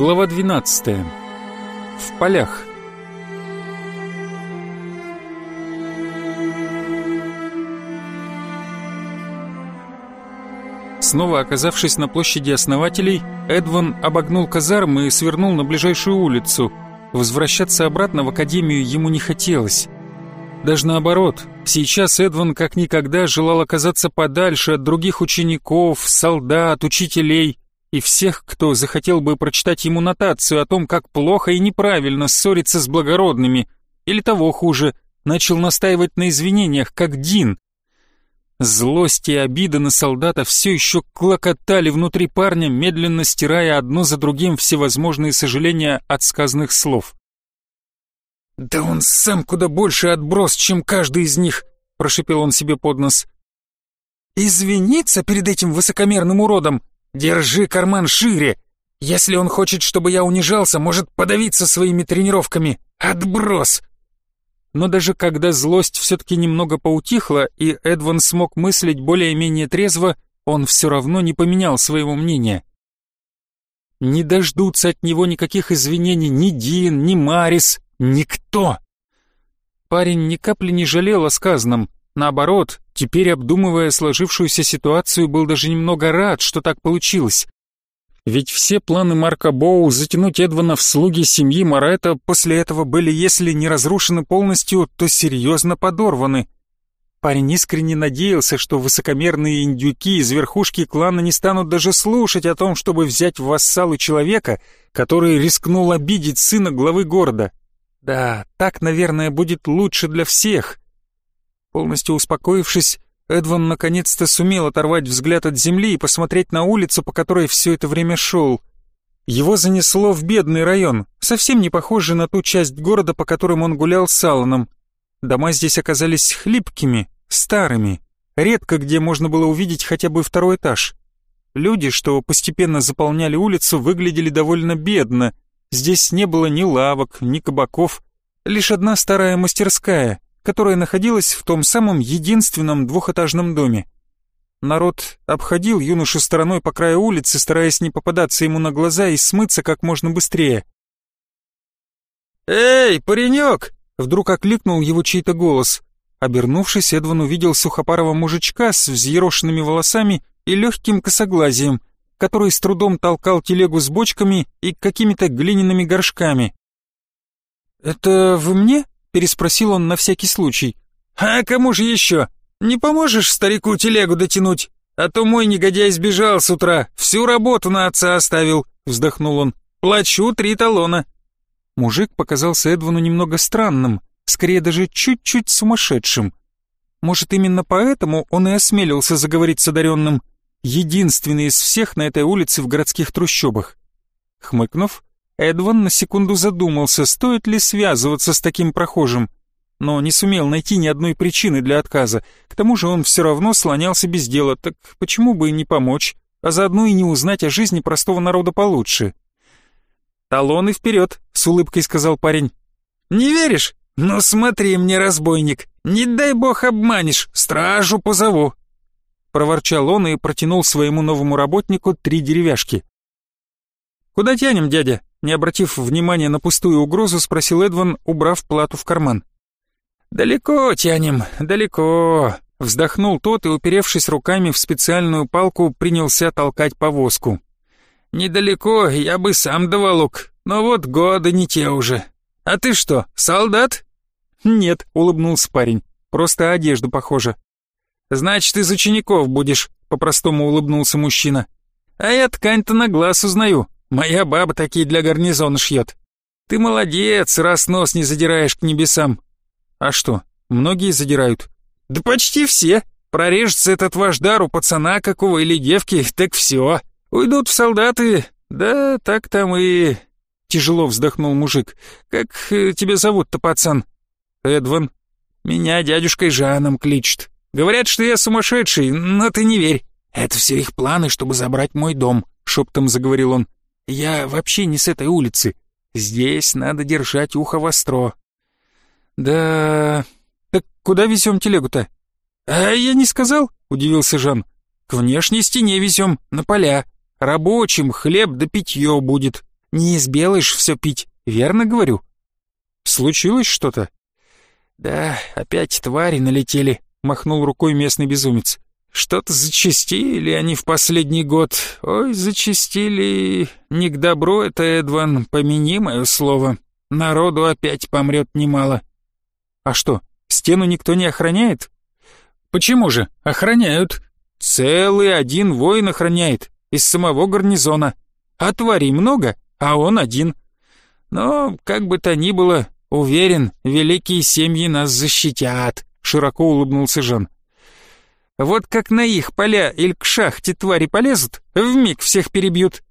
Глава 12. В полях. Снова оказавшись на площади основателей, Эдван обогнул казармы и свернул на ближайшую улицу. Возвращаться обратно в академию ему не хотелось. Даже наоборот, сейчас Эдван как никогда желал оказаться подальше от других учеников, солдат, учителей и всех, кто захотел бы прочитать ему нотацию о том, как плохо и неправильно ссориться с благородными, или того хуже, начал настаивать на извинениях, как Дин. Злость и обида на солдата все еще клокотали внутри парня, медленно стирая одно за другим всевозможные сожаления от сказанных слов. «Да он сам куда больше отброс, чем каждый из них», — прошипел он себе под нос. «Извиниться перед этим высокомерным уродом? Держи карман шире! Если он хочет, чтобы я унижался, может подавиться своими тренировками. Отброс!» Но даже когда злость все-таки немного поутихла, и Эдван смог мыслить более-менее трезво, он все равно не поменял своего мнения. Не дождутся от него никаких извинений ни Дин, ни Марис, Никто! Парень ни капли не жалел о сказанном. Наоборот, теперь, обдумывая сложившуюся ситуацию, был даже немного рад, что так получилось. Ведь все планы Марка Боу затянуть Эдвана в слуги семьи Моретта после этого были, если не разрушены полностью, то серьезно подорваны. Парень искренне надеялся, что высокомерные индюки из верхушки клана не станут даже слушать о том, чтобы взять в вассалы человека, который рискнул обидеть сына главы города. Да, так, наверное, будет лучше для всех. Полностью успокоившись, Эдван наконец-то сумел оторвать взгляд от земли и посмотреть на улицу, по которой все это время шел. Его занесло в бедный район, совсем не похожий на ту часть города, по которым он гулял с Алланом. Дома здесь оказались хлипкими, старыми. Редко где можно было увидеть хотя бы второй этаж. Люди, что постепенно заполняли улицу, выглядели довольно бедно — Здесь не было ни лавок, ни кабаков, лишь одна старая мастерская, которая находилась в том самом единственном двухэтажном доме. Народ обходил юношу стороной по краю улицы, стараясь не попадаться ему на глаза и смыться как можно быстрее. «Эй, паренек!» — вдруг окликнул его чей-то голос. Обернувшись, Эдван увидел сухопарого мужичка с взъерошенными волосами и легким косоглазием — который с трудом толкал телегу с бочками и какими-то глиняными горшками. «Это вы мне?» — переспросил он на всякий случай. «А кому же еще? Не поможешь старику телегу дотянуть? А то мой негодяй сбежал с утра, всю работу на отца оставил», — вздохнул он. «Плачу три талона». Мужик показался Эдвану немного странным, скорее даже чуть-чуть сумасшедшим. Может, именно поэтому он и осмелился заговорить с одаренным единственный из всех на этой улице в городских трущобах. Хмыкнув, Эдван на секунду задумался, стоит ли связываться с таким прохожим, но не сумел найти ни одной причины для отказа. К тому же он все равно слонялся без дела, так почему бы и не помочь, а заодно и не узнать о жизни простого народа получше. «Талоны вперед!» — с улыбкой сказал парень. «Не веришь? Ну смотри мне, разбойник, не дай бог обманешь, стражу позову!» проворчал он и протянул своему новому работнику три деревяшки. «Куда тянем, дядя?» Не обратив внимания на пустую угрозу, спросил Эдван, убрав плату в карман. «Далеко тянем, далеко», — вздохнул тот и, уперевшись руками в специальную палку, принялся толкать повозку. «Недалеко, я бы сам доволок, но вот годы не те уже. А ты что, солдат?» «Нет», — улыбнулся парень, — «просто одежда похожа». «Значит, из учеников будешь», — по-простому улыбнулся мужчина. «А я ткань-то на глаз узнаю. Моя баба такие для гарнизона шьет. Ты молодец, раз нос не задираешь к небесам». «А что, многие задирают?» «Да почти все. Прорежется этот ваш дар у пацана какого или девки, так все. Уйдут в солдаты, да так там и...» Тяжело вздохнул мужик. «Как э, тебя зовут-то, пацан?» «Эдван». «Меня дядюшкой Жаном кличет». Говорят, что я сумасшедший, но ты не верь. Это все их планы, чтобы забрать мой дом», — шептом заговорил он. «Я вообще не с этой улицы. Здесь надо держать ухо востро». «Да... Так куда везем телегу-то?» «А я не сказал?» — удивился Жан. «К внешней стене везем, на поля. Рабочим хлеб да питье будет. Не избелаешь все пить, верно говорю?» «Случилось что-то?» «Да, опять твари налетели», — махнул рукой местный безумец. «Что-то зачастили они в последний год. Ой, зачастили. Не к добру это, Эдван, помяни мое слово. Народу опять помрет немало». «А что, стену никто не охраняет?» «Почему же? Охраняют. Целый один воин охраняет из самого гарнизона. А тварей много, а он один. Но, как бы то ни было, уверен, великие семьи нас защитят», — широко улыбнулся Жан. «Вот как на их поля или к шахте твари полезут, вмиг всех перебьют.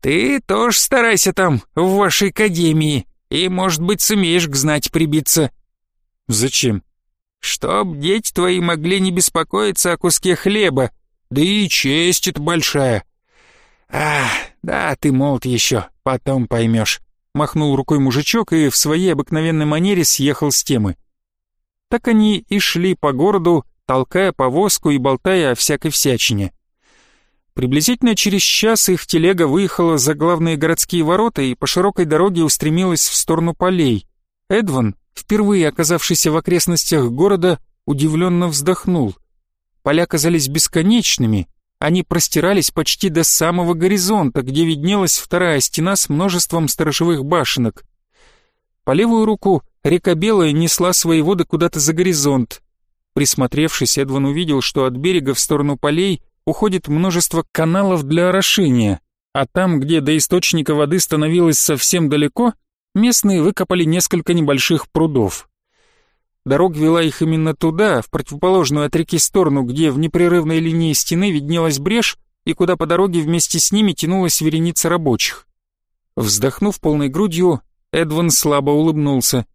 Ты тоже старайся там, в вашей академии, и, может быть, сумеешь к знать прибиться». «Зачем?» «Чтоб дети твои могли не беспокоиться о куске хлеба, да и честь это большая». «А, да, ты молод еще, потом поймешь», — махнул рукой мужичок и в своей обыкновенной манере съехал с темы. Так они и шли по городу, толкая повозку и болтая о всякой всячине. Приблизительно через час их телега выехала за главные городские ворота и по широкой дороге устремилась в сторону полей. Эдван, впервые оказавшийся в окрестностях города, удивленно вздохнул. Поля казались бесконечными, они простирались почти до самого горизонта, где виднелась вторая стена с множеством сторожевых башенок. По левую руку река Белая несла свои воды куда-то за горизонт. Присмотревшись, Эдван увидел, что от берега в сторону полей уходит множество каналов для орошения, а там, где до источника воды становилось совсем далеко, местные выкопали несколько небольших прудов. Дорога вела их именно туда, в противоположную от реки сторону, где в непрерывной линии стены виднелась брешь и куда по дороге вместе с ними тянулась вереница рабочих. Вздохнув полной грудью, Эдван слабо улыбнулся.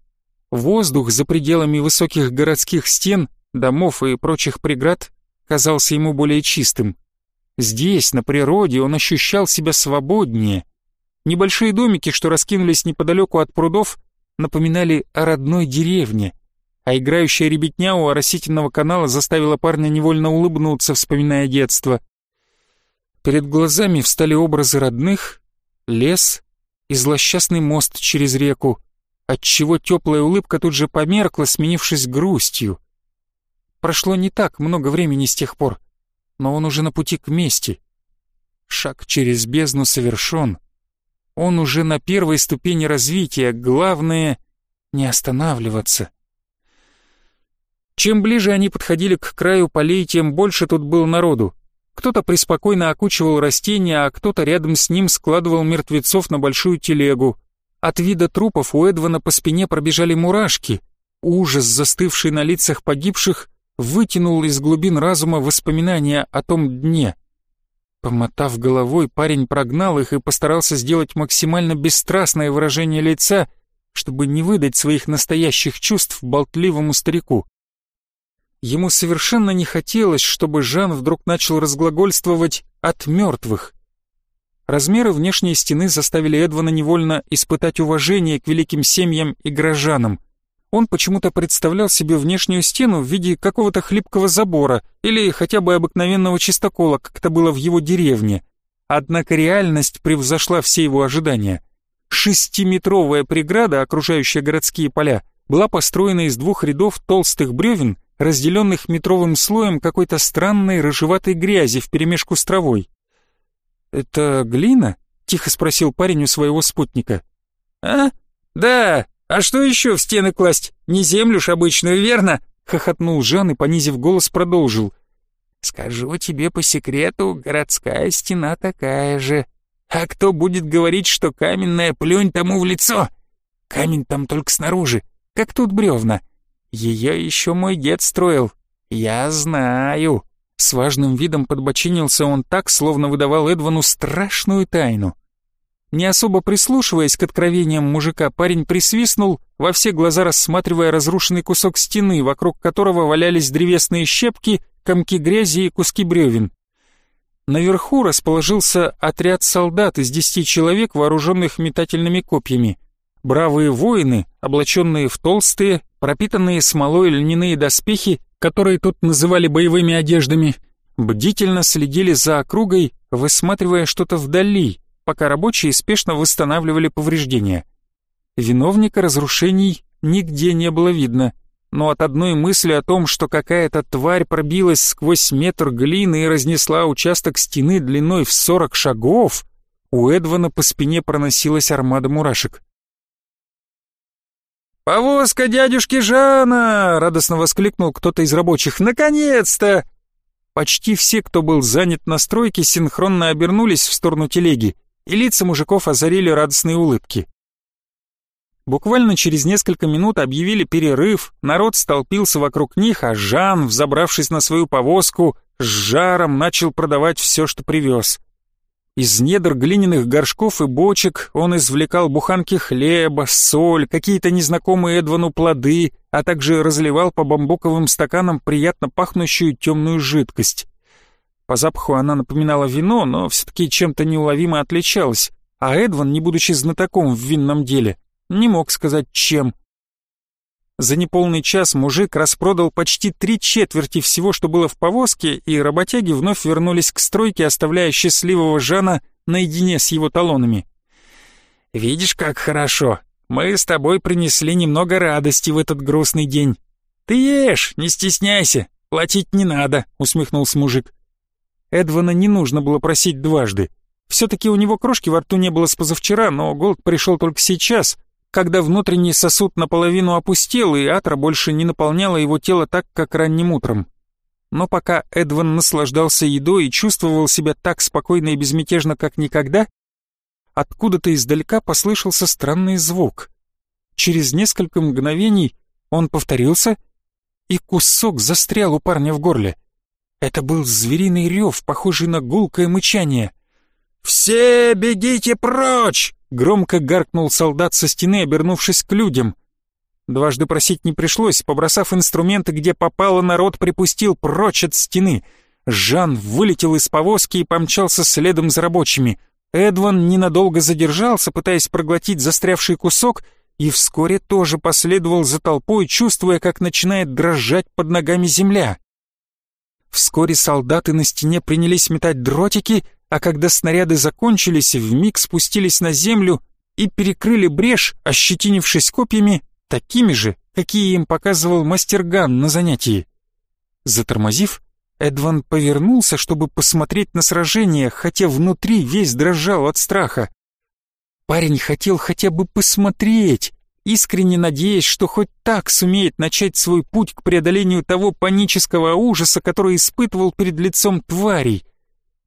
Воздух за пределами высоких городских стен, домов и прочих преград казался ему более чистым. Здесь, на природе, он ощущал себя свободнее. Небольшие домики, что раскинулись неподалеку от прудов, напоминали о родной деревне а играющая ребятня у оросительного канала заставила парня невольно улыбнуться, вспоминая детство. Перед глазами встали образы родных, лес и злосчастный мост через реку, отчего теплая улыбка тут же померкла, сменившись грустью. Прошло не так много времени с тех пор, но он уже на пути к мести. Шаг через бездну совершен. Он уже на первой ступени развития, главное — не останавливаться. Чем ближе они подходили к краю полей, тем больше тут было народу. Кто-то преспокойно окучивал растения, а кто-то рядом с ним складывал мертвецов на большую телегу. От вида трупов у Эдвана по спине пробежали мурашки. Ужас, застывший на лицах погибших, вытянул из глубин разума воспоминания о том дне. Помотав головой, парень прогнал их и постарался сделать максимально бесстрастное выражение лица, чтобы не выдать своих настоящих чувств болтливому старику. Ему совершенно не хотелось, чтобы Жан вдруг начал разглагольствовать от мертвых. Размеры внешней стены заставили Эдвана невольно испытать уважение к великим семьям и горожанам. Он почему-то представлял себе внешнюю стену в виде какого-то хлипкого забора или хотя бы обыкновенного чистокола, как это было в его деревне. Однако реальность превзошла все его ожидания. Шестиметровая преграда, окружающая городские поля, была построена из двух рядов толстых бревен разделенных метровым слоем какой-то странной рыжеватой грязи вперемешку с травой. «Это глина?» — тихо спросил парень у своего спутника. «А? Да! А что еще в стены класть? Не землю ж обычную, верно?» — хохотнул Жан и, понизив голос, продолжил. «Скажу тебе по секрету, городская стена такая же. А кто будет говорить, что каменная плюнь тому в лицо? Камень там только снаружи, как тут бревна. Ее еще мой дед строил. Я знаю. С важным видом подбочинился он так, словно выдавал Эдвану страшную тайну. Не особо прислушиваясь к откровениям мужика, парень присвистнул, во все глаза рассматривая разрушенный кусок стены, вокруг которого валялись древесные щепки, комки грязи и куски бревен. Наверху расположился отряд солдат из десяти человек, вооруженных метательными копьями. Бравые воины, облаченные в толстые, пропитанные смолой льняные доспехи, которые тут называли боевыми одеждами, бдительно следили за округой, высматривая что-то вдали, пока рабочие спешно восстанавливали повреждения. Виновника разрушений нигде не было видно, но от одной мысли о том, что какая-то тварь пробилась сквозь метр глины и разнесла участок стены длиной в сорок шагов, у Эдвана по спине проносилась армада мурашек. «Повозка дядюшки Жана!» — радостно воскликнул кто-то из рабочих. «Наконец-то!» Почти все, кто был занят на стройке, синхронно обернулись в сторону телеги, и лица мужиков озарили радостные улыбки. Буквально через несколько минут объявили перерыв, народ столпился вокруг них, а Жан, взобравшись на свою повозку, с жаром начал продавать все, что привез. Из недр глиняных горшков и бочек он извлекал буханки хлеба, соль, какие-то незнакомые Эдвану плоды, а также разливал по бамбуковым стаканам приятно пахнущую темную жидкость. По запаху она напоминала вино, но все-таки чем-то неуловимо отличалась, а Эдван, не будучи знатоком в винном деле, не мог сказать чем. За неполный час мужик распродал почти три четверти всего, что было в повозке, и работяги вновь вернулись к стройке, оставляя счастливого Жана наедине с его талонами. «Видишь, как хорошо. Мы с тобой принесли немного радости в этот грустный день. Ты ешь, не стесняйся, платить не надо», — усмехнулся мужик. Эдвана не нужно было просить дважды. Все-таки у него крошки во рту не было с позавчера, но голод пришел только сейчас — когда внутренний сосуд наполовину опустел, и атра больше не наполняла его тело так, как ранним утром. Но пока Эдван наслаждался едой и чувствовал себя так спокойно и безмятежно, как никогда, откуда-то издалека послышался странный звук. Через несколько мгновений он повторился, и кусок застрял у парня в горле. Это был звериный рев, похожий на гулкое мычание. «Все бегите прочь!» Громко гаркнул солдат со стены, обернувшись к людям. Дважды просить не пришлось, побросав инструменты, где попало, народ припустил прочь от стены. Жан вылетел из повозки и помчался следом за рабочими. Эдван ненадолго задержался, пытаясь проглотить застрявший кусок, и вскоре тоже последовал за толпой, чувствуя, как начинает дрожать под ногами земля. Вскоре солдаты на стене принялись метать дротики, а когда снаряды закончились, вмиг спустились на землю и перекрыли брешь, ощетинившись копьями, такими же, какие им показывал мастерган на занятии. Затормозив, Эдван повернулся, чтобы посмотреть на сражение, хотя внутри весь дрожал от страха. Парень хотел хотя бы посмотреть, искренне надеясь, что хоть так сумеет начать свой путь к преодолению того панического ужаса, который испытывал перед лицом тварей.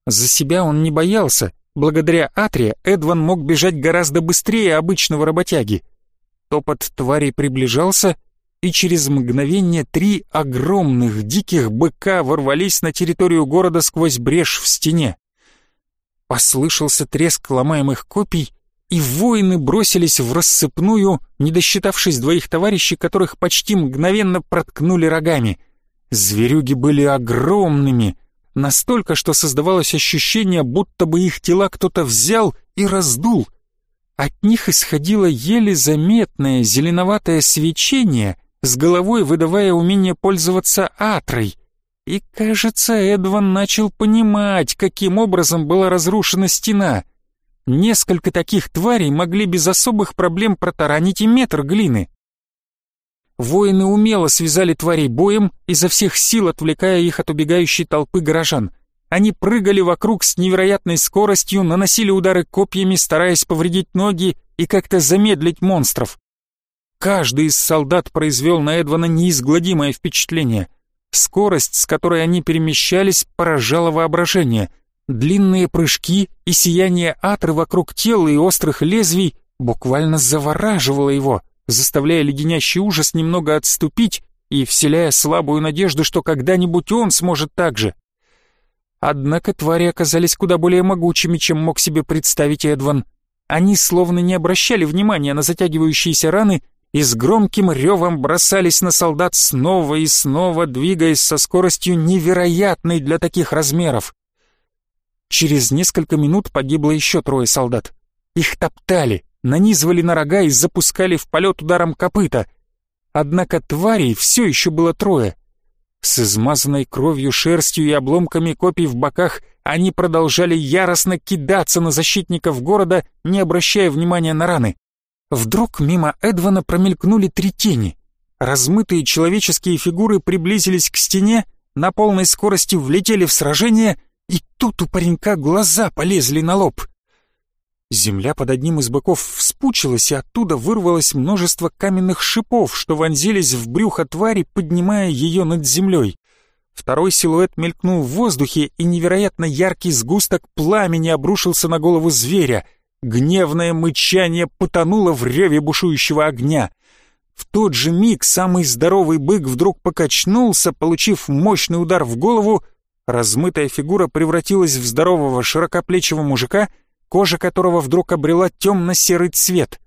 За себя он не боялся. Благодаря Атре Эдван мог бежать гораздо быстрее обычного работяги. Топот тварей приближался, и через мгновение три огромных диких быка ворвались на территорию города сквозь брешь в стене. Послышался треск ломаемых копий, и воины бросились в рассыпную, не досчитавшись двоих товарищей, которых почти мгновенно проткнули рогами. Зверюги были огромными, настолько, что создавалось ощущение, будто бы их тела кто-то взял и раздул. От них исходило еле заметное зеленоватое свечение, с головой выдавая умение пользоваться атрой. И, кажется, Эдван начал понимать, каким образом была разрушена стена. Несколько таких тварей могли без особых проблем протаранить и метр глины. Воины умело связали тварей боем, изо всех сил отвлекая их от убегающей толпы горожан. Они прыгали вокруг с невероятной скоростью, наносили удары копьями, стараясь повредить ноги и как-то замедлить монстров. Каждый из солдат произвел на Эдвана неизгладимое впечатление. Скорость, с которой они перемещались, поражала воображение. Длинные прыжки и сияние атры вокруг тела и острых лезвий буквально завораживало его — заставляя леденящий ужас немного отступить и вселяя слабую надежду, что когда-нибудь он сможет так же. Однако твари оказались куда более могучими, чем мог себе представить Эдван. Они словно не обращали внимания на затягивающиеся раны и с громким ревом бросались на солдат снова и снова, двигаясь со скоростью невероятной для таких размеров. Через несколько минут погибло еще трое солдат. Их топтали, нанизывали на рога и запускали в полет ударом копыта. Однако тварей все еще было трое. С измазанной кровью шерстью и обломками копий в боках Они продолжали яростно кидаться на защитников города, не обращая внимания на раны. Вдруг мимо Эдвана промелькнули три тени. Размытые человеческие фигуры приблизились к стене, на полной скорости влетели в сражение, и тут у паренька глаза полезли на лоб. Земля под одним из боков вспучилась, и оттуда вырвалось множество каменных шипов, что вонзились в брюхо твари, поднимая ее над землей. Второй силуэт мелькнул в воздухе, и невероятно яркий сгусток пламени обрушился на голову зверя. Гневное мычание потонуло в реве бушующего огня. В тот же миг самый здоровый бык вдруг покачнулся, получив мощный удар в голову. Размытая фигура превратилась в здорового широкоплечего мужика, кожа которого вдруг обрела темно-серый цвет.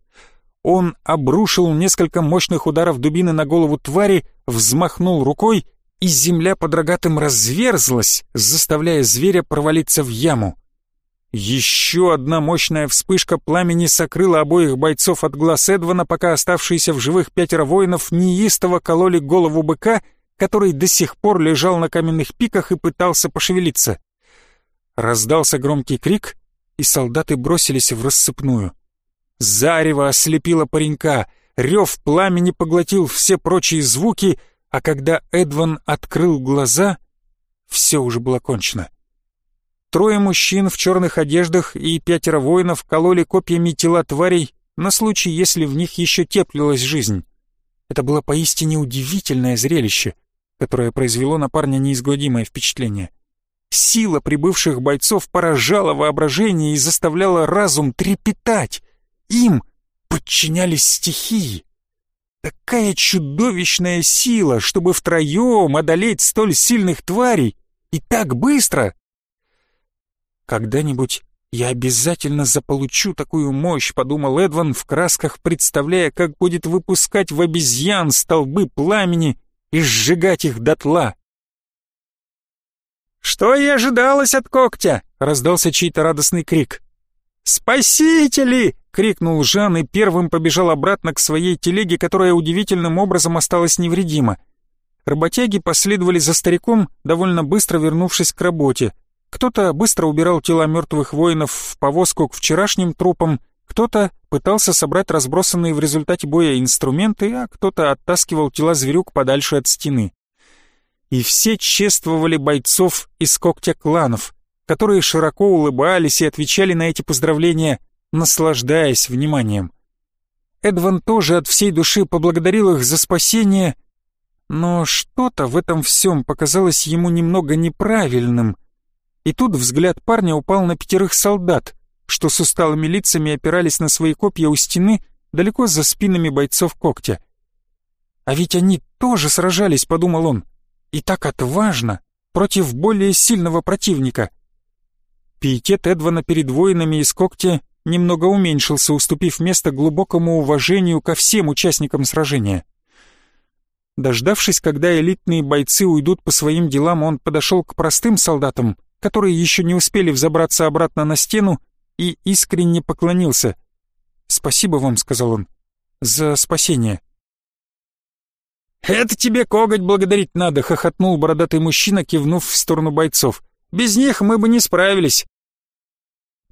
Он обрушил несколько мощных ударов дубины на голову твари, взмахнул рукой и земля под рогатым разверзлась, заставляя зверя провалиться в яму. Еще одна мощная вспышка пламени сокрыла обоих бойцов от глаз Эдвана, пока оставшиеся в живых пятеро воинов неистово кололи голову быка, который до сих пор лежал на каменных пиках и пытался пошевелиться. Раздался громкий крик, и солдаты бросились в рассыпную. Зарево ослепило паренька, рев пламени поглотил все прочие звуки — а когда Эдван открыл глаза, все уже было кончено. Трое мужчин в черных одеждах и пятеро воинов кололи копьями тела тварей на случай, если в них еще теплилась жизнь. Это было поистине удивительное зрелище, которое произвело на парня неизгладимое впечатление. Сила прибывших бойцов поражала воображение и заставляла разум трепетать. Им подчинялись стихии. Такая чудовищная сила, чтобы втроем одолеть столь сильных тварей и так быстро. Когда-нибудь я обязательно заполучу такую мощь, подумал Эдван в красках, представляя, как будет выпускать в обезьян столбы пламени и сжигать их дотла. «Что и ожидалось от когтя?» — раздался чей-то радостный крик. «Спасители!» — крикнул Жан и первым побежал обратно к своей телеге, которая удивительным образом осталась невредима. Работяги последовали за стариком, довольно быстро вернувшись к работе. Кто-то быстро убирал тела мертвых воинов в повозку к вчерашним трупам, кто-то пытался собрать разбросанные в результате боя инструменты, а кто-то оттаскивал тела зверюк подальше от стены. И все чествовали бойцов из когтя кланов, которые широко улыбались и отвечали на эти поздравления, наслаждаясь вниманием. Эдван тоже от всей души поблагодарил их за спасение, но что-то в этом всем показалось ему немного неправильным. И тут взгляд парня упал на пятерых солдат, что с усталыми лицами опирались на свои копья у стены далеко за спинами бойцов когтя. «А ведь они тоже сражались», — подумал он, — «и так отважно, против более сильного противника». Пиетет Эдвана перед воинами из когтя немного уменьшился, уступив место глубокому уважению ко всем участникам сражения. Дождавшись, когда элитные бойцы уйдут по своим делам, он подошел к простым солдатам, которые еще не успели взобраться обратно на стену, и искренне поклонился. «Спасибо вам», — сказал он, — «за спасение». «Это тебе коготь благодарить надо», — хохотнул бородатый мужчина, кивнув в сторону бойцов. Без них мы бы не справились.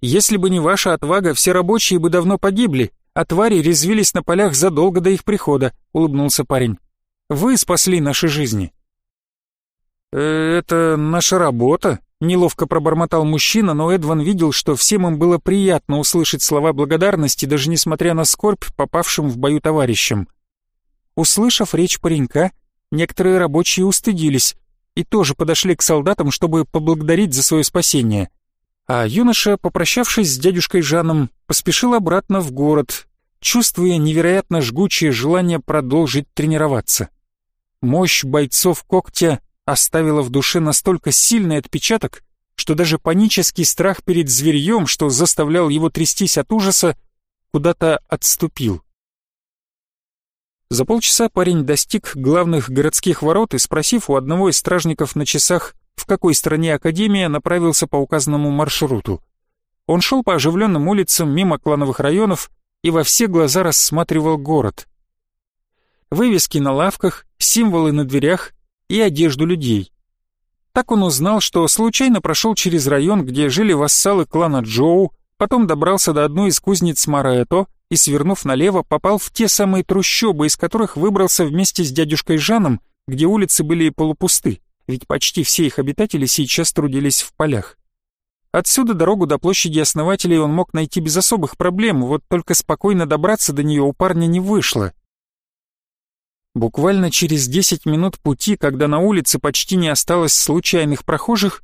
Если бы не ваша отвага, все рабочие бы давно погибли, а твари резвились на полях задолго до их прихода», — улыбнулся парень. «Вы спасли наши жизни». «Э, «Это наша работа», — неловко пробормотал мужчина, но Эдван видел, что всем им было приятно услышать слова благодарности, даже несмотря на скорбь попавшим в бою товарищам. Услышав речь паренька, некоторые рабочие устыдились, и тоже подошли к солдатам, чтобы поблагодарить за свое спасение. А юноша, попрощавшись с дядюшкой Жаном, поспешил обратно в город, чувствуя невероятно жгучее желание продолжить тренироваться. Мощь бойцов когтя оставила в душе настолько сильный отпечаток, что даже панический страх перед зверьем, что заставлял его трястись от ужаса, куда-то отступил. За полчаса парень достиг главных городских ворот и, спросив у одного из стражников на часах, в какой стране Академия, направился по указанному маршруту. Он шел по оживленным улицам мимо клановых районов и во все глаза рассматривал город. Вывески на лавках, символы на дверях и одежду людей. Так он узнал, что случайно прошел через район, где жили вассалы клана Джоу, потом добрался до одной из кузнец Мараэто и, свернув налево, попал в те самые трущобы, из которых выбрался вместе с дядюшкой Жаном, где улицы были полупусты, ведь почти все их обитатели сейчас трудились в полях. Отсюда дорогу до площади основателей он мог найти без особых проблем, вот только спокойно добраться до нее у парня не вышло. Буквально через 10 минут пути, когда на улице почти не осталось случайных прохожих,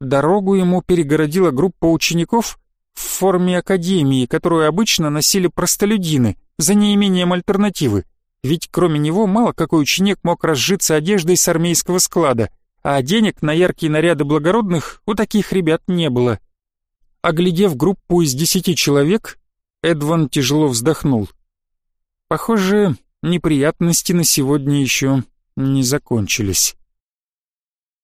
дорогу ему перегородила группа учеников в форме академии, которую обычно носили простолюдины, за неимением альтернативы. Ведь кроме него мало какой ученик мог разжиться одеждой с армейского склада, а денег на яркие наряды благородных у таких ребят не было. Оглядев группу из десяти человек, Эдван тяжело вздохнул. Похоже, неприятности на сегодня еще не закончились.